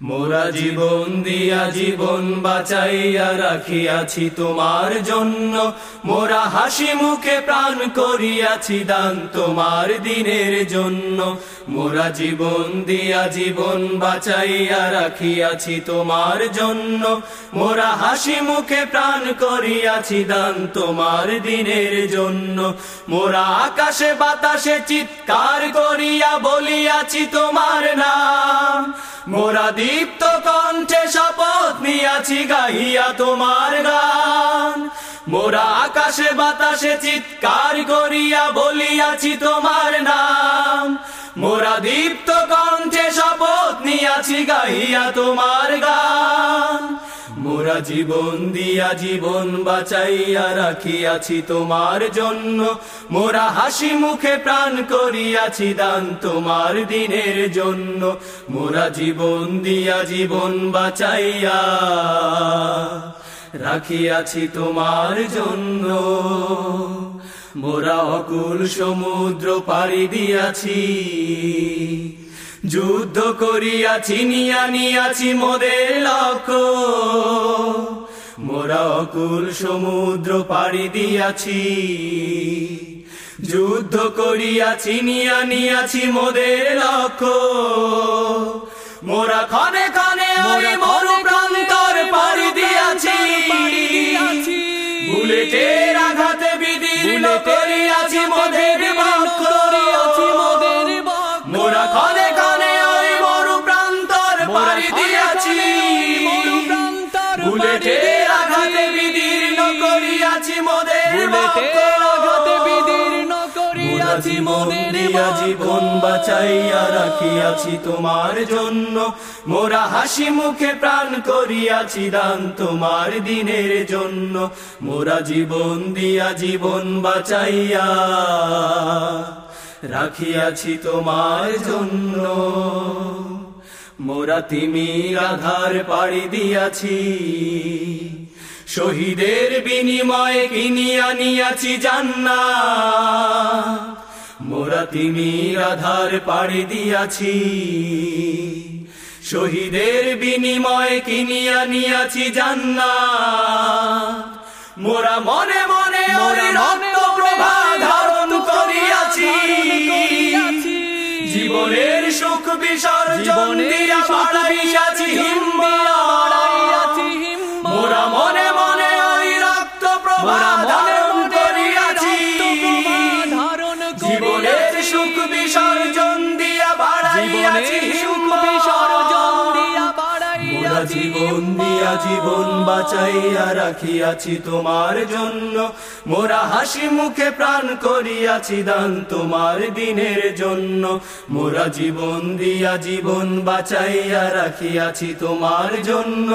মোরা জীবন দিয়া জীবন বাঁচাইয়া রাখিয়াছি তোমার জন্য। মোরা হাসি মুখে প্রাণ করিয়াছি দান তোমার দিনের জন্য। মোরা জীবন দিয়া জীবন বাঁচাইয়া রাখিয়াছি তোমার জন্য। মোরা হাসি মুখে প্রাণ করিয়াছি দান তোমার দিনের জন্য। মোরা আকাশে বাতাসে চিৎকার করিয়া বলিয়াছি তোমার নাম। মোরা দীপ্ত কণ্ঠে শপথ নিয়াছি, গাহিয়া তোমার গান। মোরা আকাশে বাতাসে চিৎকার করিয়া বলিয়াছি তোমার নাম। মোরা দীপ্ত কণ্ঠে শপথ নিয়াছি, গাহিয়া তোমার গান। মোরা জীবন দিয়া জীবন বাঁচাইয়া রাখিয়াছি তোমার জন্য। মোরা হাসি মুখে প্রাণ করিয়াছি দান তোমার দিনের জন্য। মোরা জীবন দিয়া জীবন বাঁচাইয়া রাখিয়াছি তোমার জন্য। মোরা অকুল সমুদ্র পাড়ি দিয়াছি। যুদ্ধ করিয়াছি নিয়া নিয়াছি মোদের লক্ষ্য মোরা অকুল সমুদ্র পাড়ি দিয়াছি। যুদ্ধ করিয়াছি নিয়া নিয়াছি মোদের লক্ষ্য মোরা ক্ষণে ক্ষণে ওই মরু প্রান্তর পাড়ি দিয়াছি। বুলেটের আঘাতে বিদীর্ণ করিয়াছি করিয়াছি মোদের বক্ষ মোরা জীবন দিয়া জীবন বাঁচাইয়া রাখিয়াছি তোমার জন্য। মোরা হাসি মুখে প্রাণ করিয়াছি দান তোমার দিনের জন্য। মোরা জীবন দিয়া জীবন বাঁচাইয়া রাখিয়াছি তোমার জন্য। মোরা তিমির আধার পাড়ি দিয়াছি। শহীদের বিনিময়ে কিনিয়া নিয়াছি জান্না মোরা তিমির আধার পাড়ি দিয়াছি। শহীদের বিনিময়ে কিনিয়া নিয়াছি জান্না মোরা মনে মনে রক্ত প্রভা ধারণ করিয়াছি। জীবনের সুখ বিসর্জন দিয়া বাড়াইয়াছি হিম্মা ধারণ জীবনের সুখ বিসর্জন দিয়া বাড়াইয়াছি। সুখ মোরা জীবন দিয়া জীবন বাঁচাইয়া রাখিয়াছি তোমার জন্য। মোরা হাসি মুখে প্রাণ করিয়াছি দান তোমার দিনের জন্য। মোরা জীবন দিয়া জীবন বাঁচাইয়া রাখিয়াছি তোমার জন্য।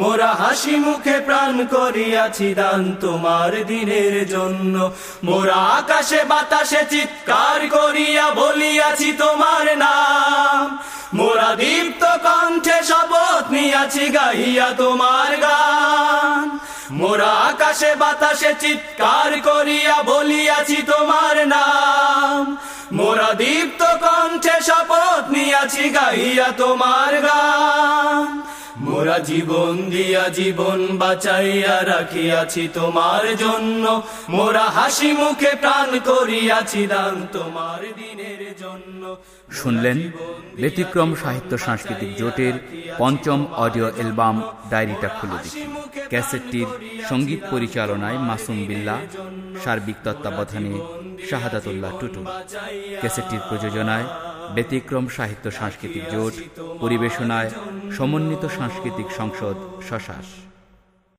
মোরা হাসি মুখে প্রাণ করিয়াছি দান তোমার দিনের জন্য। মোরা আকাশে বাতাসে চিৎকার করিয়া বলিয়াছি তোমার নাম। মোরা দীপ্ত কণ্ঠে শপথ নিয়াছি গাইয়া তোমার গান। মোরা আকাশে বাতাসে চিৎকার করিয়া বলিয়াছি তোমার নাম। মোরা দীপ্ত কণ্ঠে শপথ নিয়াছি, গাইয়া তোমার গান। মোরা জীবন দিয়া জীবন বাঁচাইয়া রাখিয়াছি তোমার জন্য। মোরা হাসি মুখে প্রাণ করিয়াছি দান তোমার দিনের জন্য। শুনলেন ব্যতিক্রম সাহিত্য সাংস্কৃতিক জোটের পঞ্চম অডিও অ্যালবাম ডায়েরিটা খুলে দিচ্ছি। ক্যাসেটটির সংগীত পরিচালনায় মাসুম বিল্লা সার্বিক তত্ত্বাবধানে শাহাদাতুল্লাহ টুটু। ক্যাসেটটির প্রযোজনায় ব্যতিক্রম সাহিত্য সাংস্কৃতিক জোট পরিবেশনায় সমন্বিত সাংস্কৃতিক সংসদ শশাস